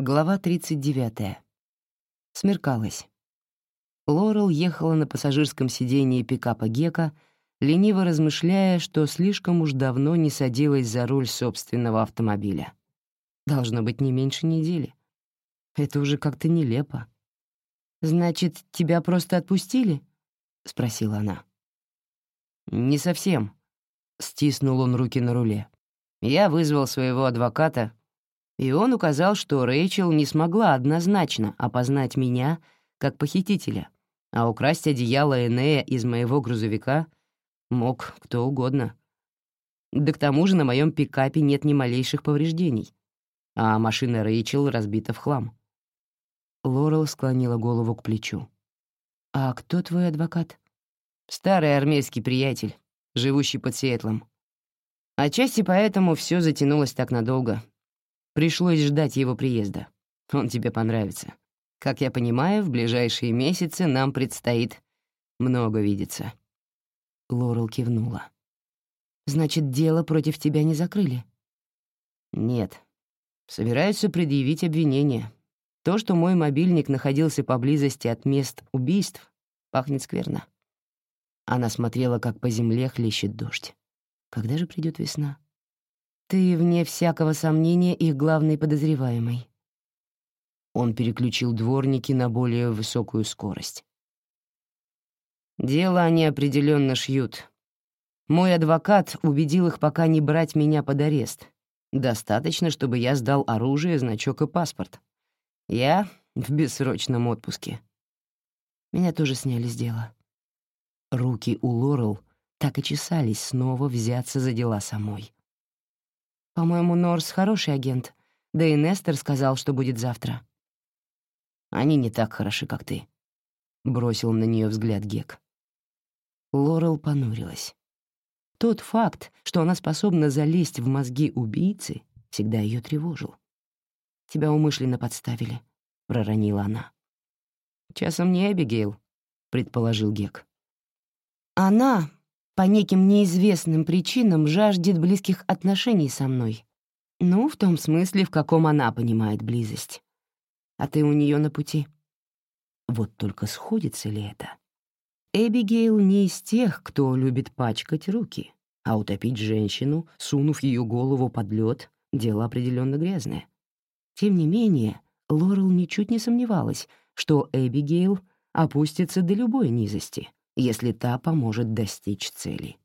Глава 39. Смеркалось. Лорел ехала на пассажирском сидении пикапа Гека, лениво размышляя, что слишком уж давно не садилась за руль собственного автомобиля. Должно быть не меньше недели. Это уже как-то нелепо. «Значит, тебя просто отпустили?» — спросила она. «Не совсем», — стиснул он руки на руле. «Я вызвал своего адвоката и он указал, что Рэйчел не смогла однозначно опознать меня как похитителя, а украсть одеяло Энея из моего грузовика мог кто угодно. Да к тому же на моем пикапе нет ни малейших повреждений, а машина Рэйчел разбита в хлам. Лорел склонила голову к плечу. «А кто твой адвокат?» «Старый армейский приятель, живущий под Сиэтлом. Отчасти поэтому все затянулось так надолго, Пришлось ждать его приезда. Он тебе понравится. Как я понимаю, в ближайшие месяцы нам предстоит много видеться». Лорел кивнула. «Значит, дело против тебя не закрыли?» «Нет. Собираются предъявить обвинение. То, что мой мобильник находился поблизости от мест убийств, пахнет скверно». Она смотрела, как по земле хлещет дождь. Когда же придет весна? Ты, вне всякого сомнения, их главный подозреваемый. Он переключил дворники на более высокую скорость. Дело они определенно шьют. Мой адвокат убедил их пока не брать меня под арест. Достаточно, чтобы я сдал оружие, значок и паспорт. Я в бессрочном отпуске. Меня тоже сняли с дела. Руки у Лорел так и чесались снова взяться за дела самой. По-моему, Норс хороший агент. Да и Нестер сказал, что будет завтра. Они не так хороши, как ты. Бросил на нее взгляд Гек. Лорел понурилась. Тот факт, что она способна залезть в мозги убийцы, всегда ее тревожил. «Тебя умышленно подставили», — проронила она. «Часом не Эбигейл», — предположил Гек. «Она по неким неизвестным причинам жаждет близких отношений со мной. Ну, в том смысле, в каком она понимает близость. А ты у нее на пути. Вот только сходится ли это? Эбигейл не из тех, кто любит пачкать руки, а утопить женщину, сунув ее голову под лед, дело определенно грязное. Тем не менее, Лорел ничуть не сомневалась, что Эбигейл опустится до любой низости, если та поможет достичь цели.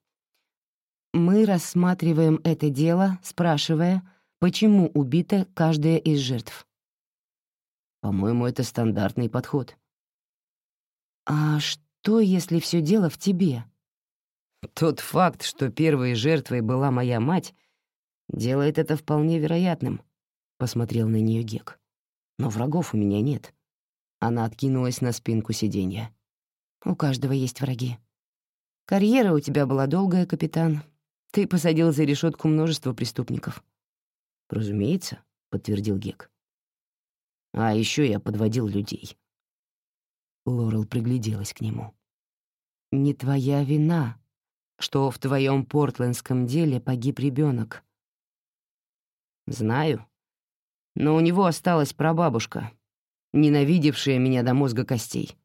Мы рассматриваем это дело, спрашивая, почему убита каждая из жертв. По-моему, это стандартный подход. А что, если все дело в тебе? Тот факт, что первой жертвой была моя мать, делает это вполне вероятным, — посмотрел на нее Гек. Но врагов у меня нет. Она откинулась на спинку сиденья. У каждого есть враги. Карьера у тебя была долгая, капитан. Ты посадил за решетку множество преступников. Разумеется, подтвердил Гек. А еще я подводил людей. Лорел пригляделась к нему. Не твоя вина, что в твоем портлендском деле погиб ребенок. Знаю. Но у него осталась прабабушка, ненавидевшая меня до мозга костей.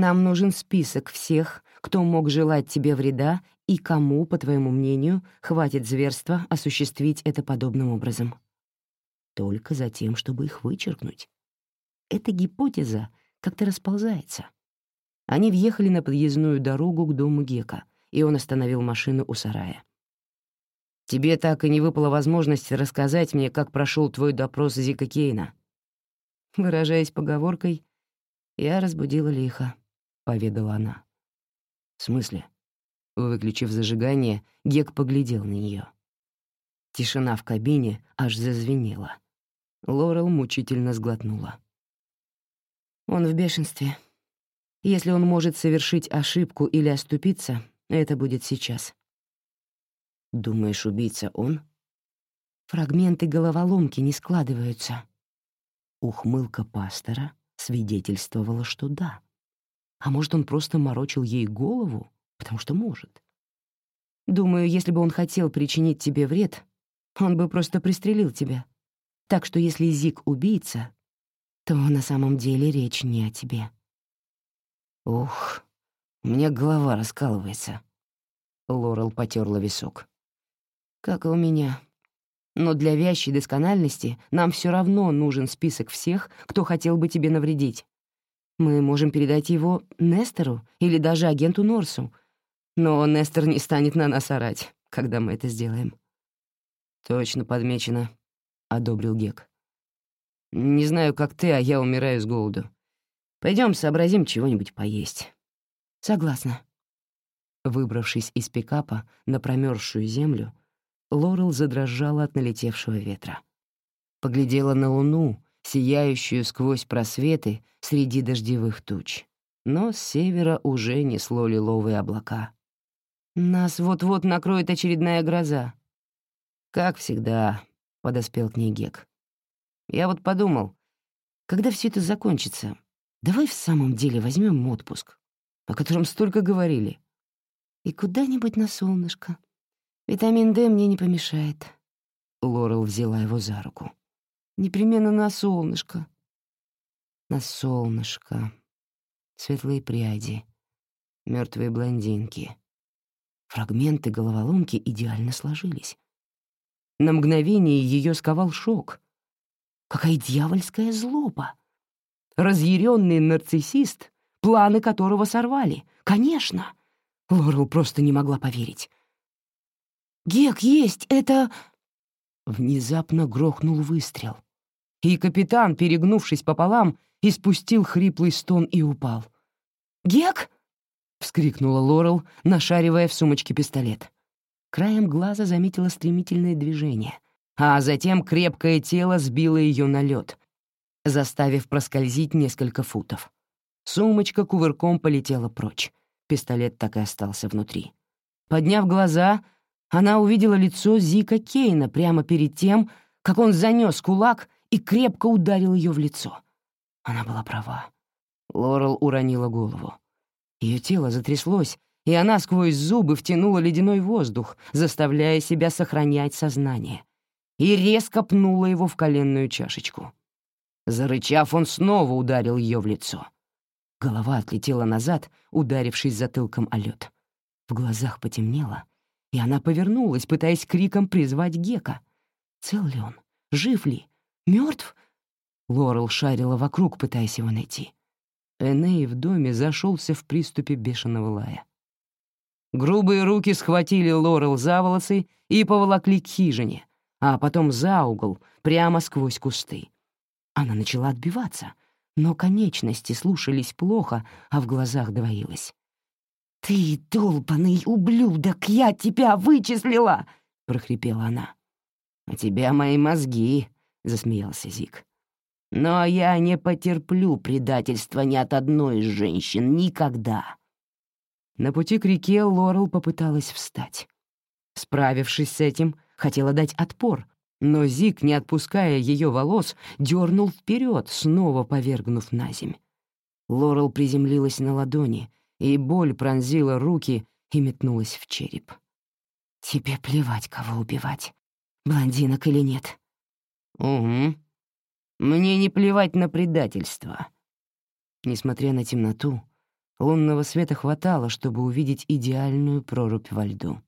Нам нужен список всех, кто мог желать тебе вреда и кому, по твоему мнению, хватит зверства осуществить это подобным образом. Только за тем, чтобы их вычеркнуть. Эта гипотеза как-то расползается. Они въехали на подъездную дорогу к дому Гека, и он остановил машину у сарая. «Тебе так и не выпала возможность рассказать мне, как прошел твой допрос Зика Кейна». Выражаясь поговоркой, я разбудила лихо поведала она. «В смысле?» Выключив зажигание, Гек поглядел на нее. Тишина в кабине аж зазвенела. Лорел мучительно сглотнула. «Он в бешенстве. Если он может совершить ошибку или оступиться, это будет сейчас». «Думаешь, убийца он?» Фрагменты головоломки не складываются. Ухмылка пастора свидетельствовала, что да. А может, он просто морочил ей голову, потому что может. Думаю, если бы он хотел причинить тебе вред, он бы просто пристрелил тебя. Так что если Зик убийца, то на самом деле речь не о тебе. Ух, у меня голова раскалывается. Лорел потерла висок. Как и у меня. Но для вящей доскональности нам все равно нужен список всех, кто хотел бы тебе навредить. Мы можем передать его Нестору или даже агенту Норсу, но Нестор не станет на нас орать, когда мы это сделаем. «Точно подмечено», — одобрил Гек. «Не знаю, как ты, а я умираю с голоду. Пойдем сообразим чего-нибудь поесть». «Согласна». Выбравшись из пикапа на промерзшую землю, Лорел задрожала от налетевшего ветра. Поглядела на луну, сияющую сквозь просветы среди дождевых туч. Но с севера уже несло лиловые облака. «Нас вот-вот накроет очередная гроза». «Как всегда», — подоспел к ней Гек. «Я вот подумал, когда все это закончится, давай в самом деле возьмем отпуск, о котором столько говорили». «И куда-нибудь на солнышко», Витамин D мне не помешает. Лорел взяла его за руку. Непременно на солнышко. На солнышко. Светлые пряди. мертвые блондинки. Фрагменты головоломки идеально сложились. На мгновение ее сковал шок. Какая дьявольская злоба! Разъяренный нарциссист, планы которого сорвали. Конечно! Лорел просто не могла поверить. «Гек, есть! Это...» Внезапно грохнул выстрел. И капитан, перегнувшись пополам, испустил хриплый стон и упал. «Гек!» — вскрикнула Лорел, нашаривая в сумочке пистолет. Краем глаза заметила стремительное движение, а затем крепкое тело сбило ее на лед, заставив проскользить несколько футов. Сумочка кувырком полетела прочь. Пистолет так и остался внутри. Подняв глаза, она увидела лицо Зика Кейна прямо перед тем, как он занёс кулак и крепко ударил её в лицо. Она была права. Лорел уронила голову. Её тело затряслось, и она сквозь зубы втянула ледяной воздух, заставляя себя сохранять сознание, и резко пнула его в коленную чашечку. Зарычав, он снова ударил её в лицо. Голова отлетела назад, ударившись затылком о лед. В глазах потемнело, и она повернулась, пытаясь криком призвать Гека. Цел ли он? Жив ли? Мертв? Лорел шарила вокруг, пытаясь его найти. Эней в доме зашелся в приступе бешеного лая. Грубые руки схватили Лорел за волосы и поволокли к хижине, а потом за угол, прямо сквозь кусты. Она начала отбиваться, но конечности слушались плохо, а в глазах двоилось. «Ты, долбанный ублюдок, я тебя вычислила!» — прохрипела она. «У тебя мои мозги», — засмеялся Зик. «Но я не потерплю предательства ни от одной из женщин никогда». На пути к реке Лорел попыталась встать. Справившись с этим, хотела дать отпор, но Зик, не отпуская ее волос, дернул вперед, снова повергнув на земь. Лорел приземлилась на ладони, и боль пронзила руки и метнулась в череп. «Тебе плевать, кого убивать, блондинок или нет». «Угу. Мне не плевать на предательство». Несмотря на темноту, лунного света хватало, чтобы увидеть идеальную прорубь во льду.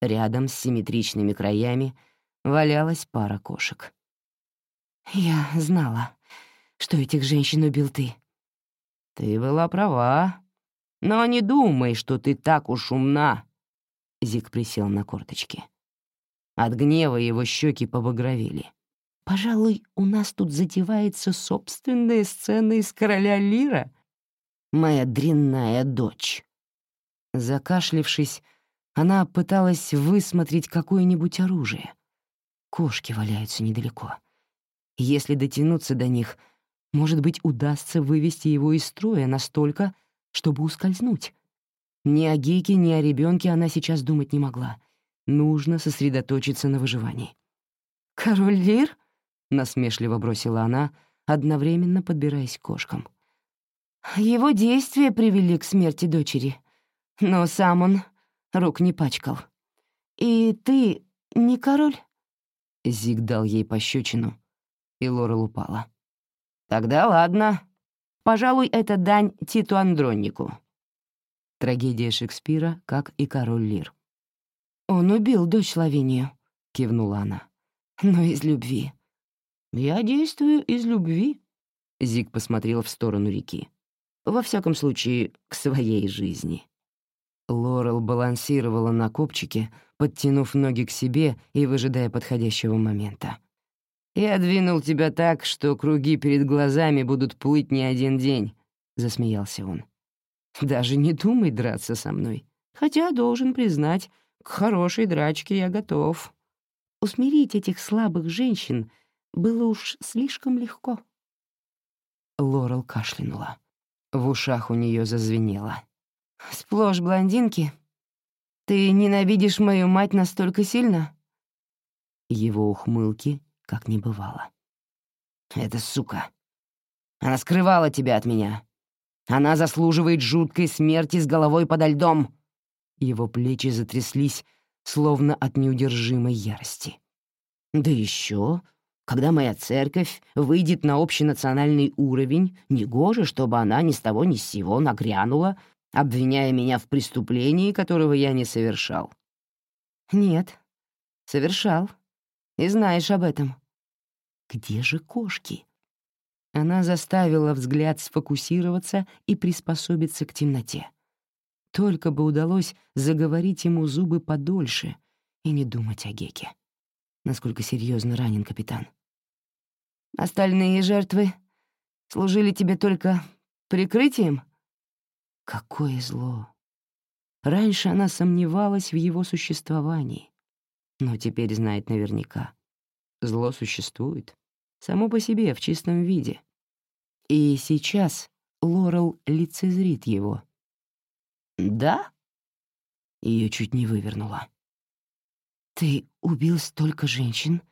Рядом с симметричными краями валялась пара кошек. «Я знала, что этих женщин убил ты». «Ты была права», но не думай, что ты так уж умна. Зик присел на корточки. От гнева его щеки побагровели. «Пожалуй, у нас тут затевается собственная сцена из «Короля Лира». Моя дрянная дочь». Закашлившись, она пыталась высмотреть какое-нибудь оружие. Кошки валяются недалеко. Если дотянуться до них, может быть, удастся вывести его из строя настолько, чтобы ускользнуть. Ни о Гейке, ни о ребенке она сейчас думать не могла. Нужно сосредоточиться на выживании. «Король Лир?» — насмешливо бросила она, одновременно подбираясь к кошкам. «Его действия привели к смерти дочери, но сам он рук не пачкал. И ты не король?» Зиг дал ей пощечину, И Лорел упала. «Тогда ладно. Пожалуй, это дань Титу Андроннику». Трагедия Шекспира, как и король Лир. «Он убил дочь Лавинию», — кивнула она. «Но из любви». «Я действую из любви», — Зиг посмотрел в сторону реки. «Во всяком случае, к своей жизни». Лорел балансировала на копчике, подтянув ноги к себе и выжидая подходящего момента. «Я двинул тебя так, что круги перед глазами будут плыть не один день», — засмеялся он. «Даже не думай драться со мной, хотя, должен признать, к хорошей драчке я готов. Усмирить этих слабых женщин было уж слишком легко». Лорел кашлянула. В ушах у нее зазвенело. «Сплошь блондинки. Ты ненавидишь мою мать настолько сильно?» Его ухмылки как не бывало. «Это сука. Она скрывала тебя от меня. Она заслуживает жуткой смерти с головой подо льдом». Его плечи затряслись, словно от неудержимой ярости. «Да еще, когда моя церковь выйдет на общенациональный уровень, негоже, чтобы она ни с того ни с сего нагрянула, обвиняя меня в преступлении, которого я не совершал». «Нет, совершал», и знаешь об этом. Где же кошки? Она заставила взгляд сфокусироваться и приспособиться к темноте. Только бы удалось заговорить ему зубы подольше и не думать о Геке. Насколько серьезно ранен капитан. Остальные жертвы служили тебе только прикрытием? Какое зло! Раньше она сомневалась в его существовании но теперь знает наверняка. Зло существует, само по себе, в чистом виде. И сейчас Лорел лицезрит его. «Да?» Ее чуть не вывернуло. «Ты убил столько женщин?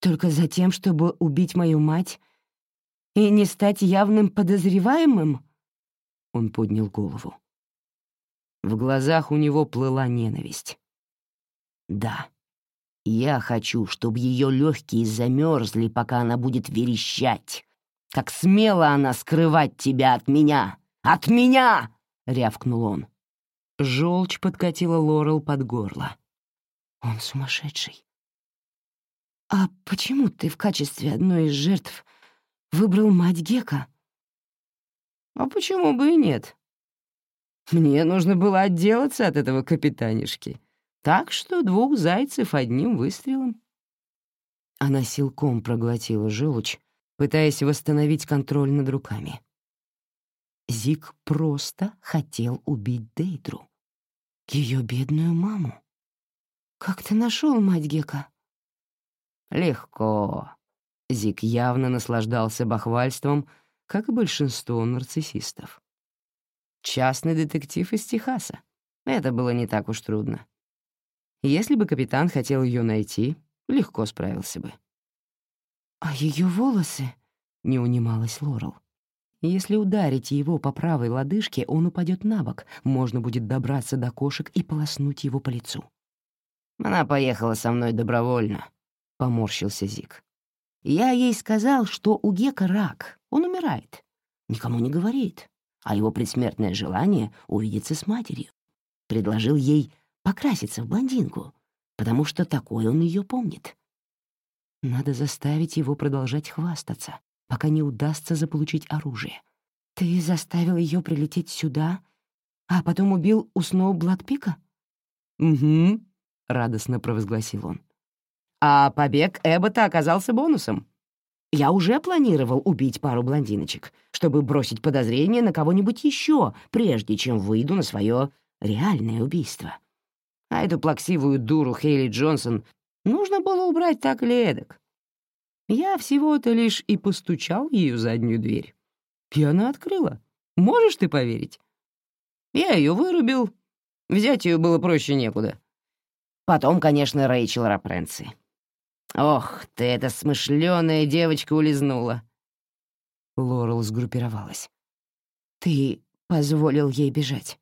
Только за тем, чтобы убить мою мать и не стать явным подозреваемым?» Он поднял голову. В глазах у него плыла ненависть. «Да, я хочу, чтобы ее легкие замерзли, пока она будет верещать. Как смело она скрывать тебя от меня! От меня!» — рявкнул он. Желчь подкатила Лорел под горло. «Он сумасшедший. А почему ты в качестве одной из жертв выбрал мать Гека?» «А почему бы и нет? Мне нужно было отделаться от этого капитанишки». Так что двух зайцев одним выстрелом. Она силком проглотила желчь, пытаясь восстановить контроль над руками. Зик просто хотел убить Дейдру. Ее бедную маму. «Как ты нашел мать Гека?» «Легко». Зик явно наслаждался бахвальством, как и большинство нарциссистов. «Частный детектив из Техаса. Это было не так уж трудно. Если бы капитан хотел ее найти, легко справился бы. «А ее волосы?» — не унималась Лорел. «Если ударить его по правой лодыжке, он упадет на бок, можно будет добраться до кошек и полоснуть его по лицу». «Она поехала со мной добровольно», — поморщился Зик. «Я ей сказал, что у Гека рак, он умирает. Никому не говорит, а его предсмертное желание — увидеться с матерью. Предложил ей покраситься в блондинку, потому что такой он ее помнит. Надо заставить его продолжать хвастаться, пока не удастся заполучить оружие. Ты заставил ее прилететь сюда, а потом убил у Сноу Бладпика? «Угу», — радостно провозгласил он. «А побег Эббота оказался бонусом. Я уже планировал убить пару блондиночек, чтобы бросить подозрение на кого-нибудь еще, прежде чем выйду на свое реальное убийство. А эту плаксивую дуру Хейли Джонсон нужно было убрать так или эдак. Я всего-то лишь и постучал ее заднюю дверь. И она открыла. Можешь ты поверить? Я ее вырубил. Взять ее было проще некуда. Потом, конечно, Рэйчел Рапренци. Ох, ты эта смышленая девочка улизнула. Лорел сгруппировалась. Ты позволил ей бежать?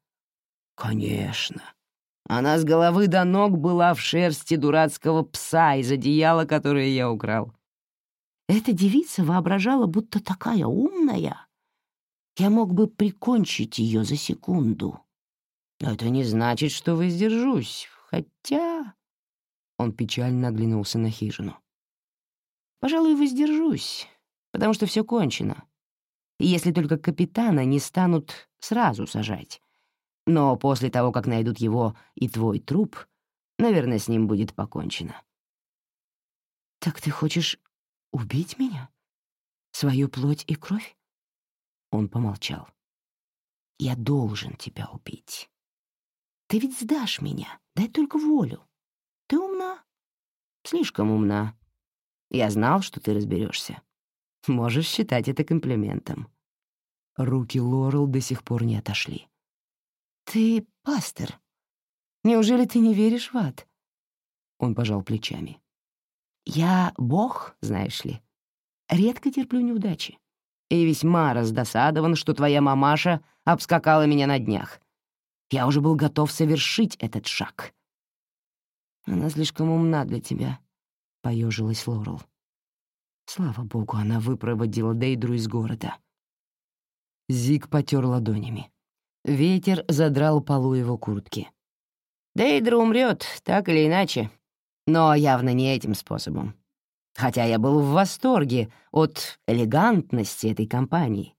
Конечно. Она с головы до ног была в шерсти дурацкого пса из одеяла, которое я украл. Эта девица воображала, будто такая умная. Я мог бы прикончить ее за секунду. Это не значит, что воздержусь, хотя... Он печально оглянулся на хижину. Пожалуй, воздержусь, потому что все кончено. Если только капитана не станут сразу сажать. Но после того, как найдут его и твой труп, наверное, с ним будет покончено. «Так ты хочешь убить меня? Свою плоть и кровь?» Он помолчал. «Я должен тебя убить. Ты ведь сдашь меня, дай только волю. Ты умна?» «Слишком умна. Я знал, что ты разберешься. Можешь считать это комплиментом». Руки Лорел до сих пор не отошли. «Ты пастор. Неужели ты не веришь в ад?» Он пожал плечами. «Я бог, знаешь ли. Редко терплю неудачи. И весьма раздосадован, что твоя мамаша обскакала меня на днях. Я уже был готов совершить этот шаг». «Она слишком умна для тебя», — поежилась Лорел. Слава богу, она выпроводила Дейдру из города. Зиг потер ладонями. Ветер задрал полу его куртки. Дейдра умрет, так или иначе, но явно не этим способом. Хотя я был в восторге от элегантности этой компании,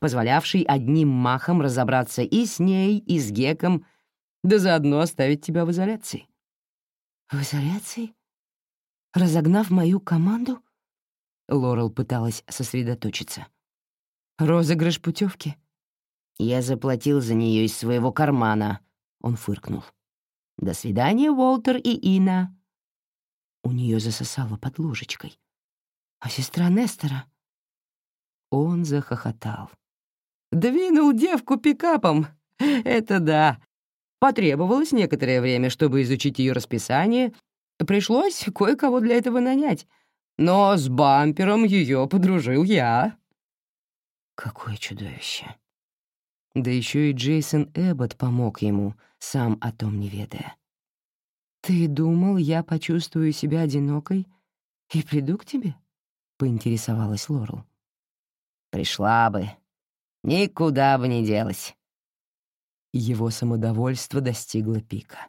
позволявшей одним махом разобраться и с ней, и с Геком, да заодно оставить тебя в изоляции. «В изоляции? Разогнав мою команду?» Лорел пыталась сосредоточиться. «Розыгрыш путевки?» «Я заплатил за нее из своего кармана», — он фыркнул. «До свидания, Уолтер и Ина». У нее засосало под ложечкой. «А сестра Нестора?» Он захохотал. «Двинул девку пикапом. Это да. Потребовалось некоторое время, чтобы изучить ее расписание. Пришлось кое-кого для этого нанять но с бампером ее подружил я». Какое чудовище. Да еще и Джейсон Эббот помог ему, сам о том не ведая. «Ты думал, я почувствую себя одинокой и приду к тебе?» — поинтересовалась Лорел. «Пришла бы. Никуда бы не делась». Его самодовольство достигло пика.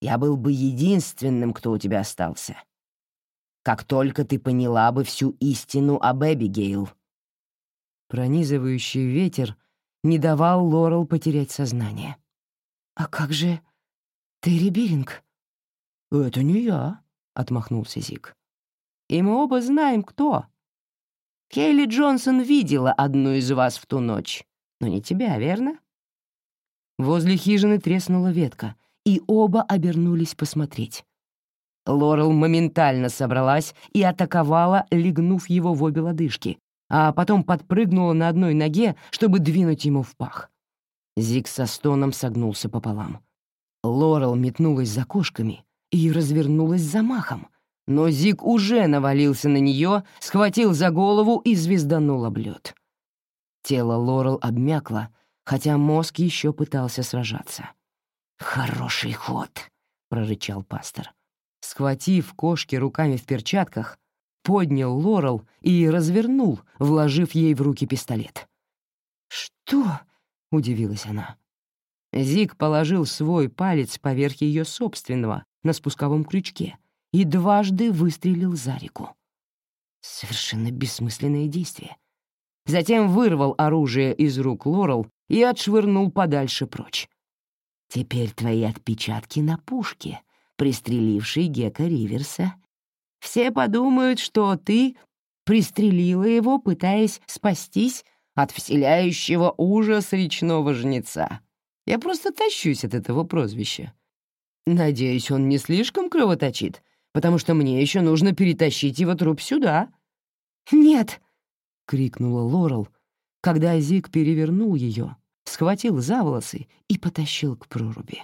«Я был бы единственным, кто у тебя остался как только ты поняла бы всю истину об Эбигейл». Пронизывающий ветер не давал Лорел потерять сознание. «А как же Терри Биринг?» «Это не я», — отмахнулся Зик. «И мы оба знаем, кто. Кейли Джонсон видела одну из вас в ту ночь, но не тебя, верно?» Возле хижины треснула ветка, и оба обернулись посмотреть. Лорел моментально собралась и атаковала, легнув его в обе лодыжки, а потом подпрыгнула на одной ноге, чтобы двинуть ему в пах. Зиг со стоном согнулся пополам. Лорел метнулась за кошками и развернулась замахом, но Зиг уже навалился на нее, схватил за голову и звезданул об. Тело Лорел обмякло, хотя мозг еще пытался сражаться. «Хороший ход», — прорычал пастор. Схватив кошки руками в перчатках, поднял Лорел и развернул, вложив ей в руки пистолет. «Что?» — удивилась она. Зик положил свой палец поверх ее собственного на спусковом крючке и дважды выстрелил за реку. Совершенно бессмысленное действие. Затем вырвал оружие из рук Лорел и отшвырнул подальше прочь. «Теперь твои отпечатки на пушке», пристреливший Гека Риверса. Все подумают, что ты пристрелила его, пытаясь спастись от вселяющего ужас речного жнеца. Я просто тащусь от этого прозвища. Надеюсь, он не слишком кровоточит, потому что мне еще нужно перетащить его труп сюда. «Нет!» — крикнула Лорел, когда Зик перевернул ее, схватил за волосы и потащил к проруби.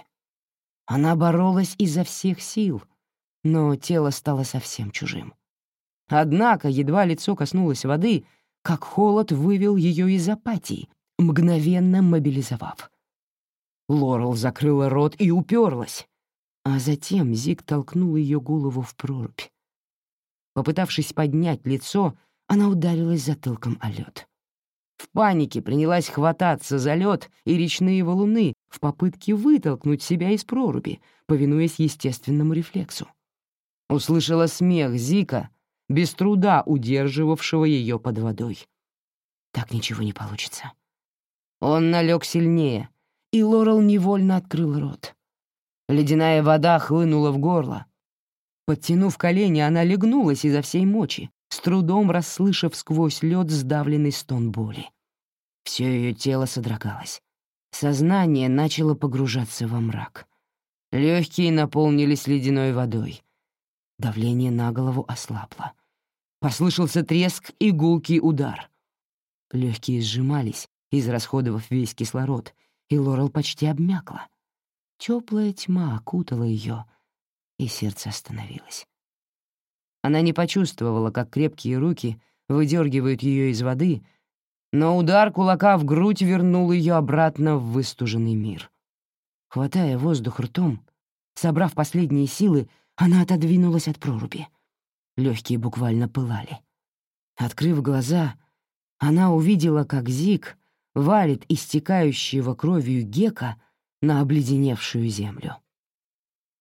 Она боролась изо всех сил, но тело стало совсем чужим. Однако едва лицо коснулось воды, как холод вывел ее из апатии, мгновенно мобилизовав. Лорел закрыла рот и уперлась, а затем Зиг толкнул ее голову в прорубь. Попытавшись поднять лицо, она ударилась затылком о лед. В панике принялась хвататься за лед и речные валуны в попытке вытолкнуть себя из проруби, повинуясь естественному рефлексу. Услышала смех Зика, без труда удерживавшего ее под водой. Так ничего не получится. Он налег сильнее, и Лорел невольно открыл рот. Ледяная вода хлынула в горло. Подтянув колени, она легнулась изо всей мочи, с трудом расслышав сквозь лед сдавленный стон боли. Все ее тело содрогалось. Сознание начало погружаться во мрак. Легкие наполнились ледяной водой. Давление на голову ослабло. Послышался треск и гулкий удар. Легкие сжимались, израсходовав весь кислород, и Лорел почти обмякла. Теплая тьма окутала ее, и сердце остановилось. Она не почувствовала, как крепкие руки выдергивают ее из воды, но удар кулака в грудь вернул ее обратно в выстуженный мир. Хватая воздух ртом, собрав последние силы, она отодвинулась от проруби. Легкие буквально пылали. Открыв глаза, она увидела, как Зик валит истекающего кровью гека на обледеневшую землю.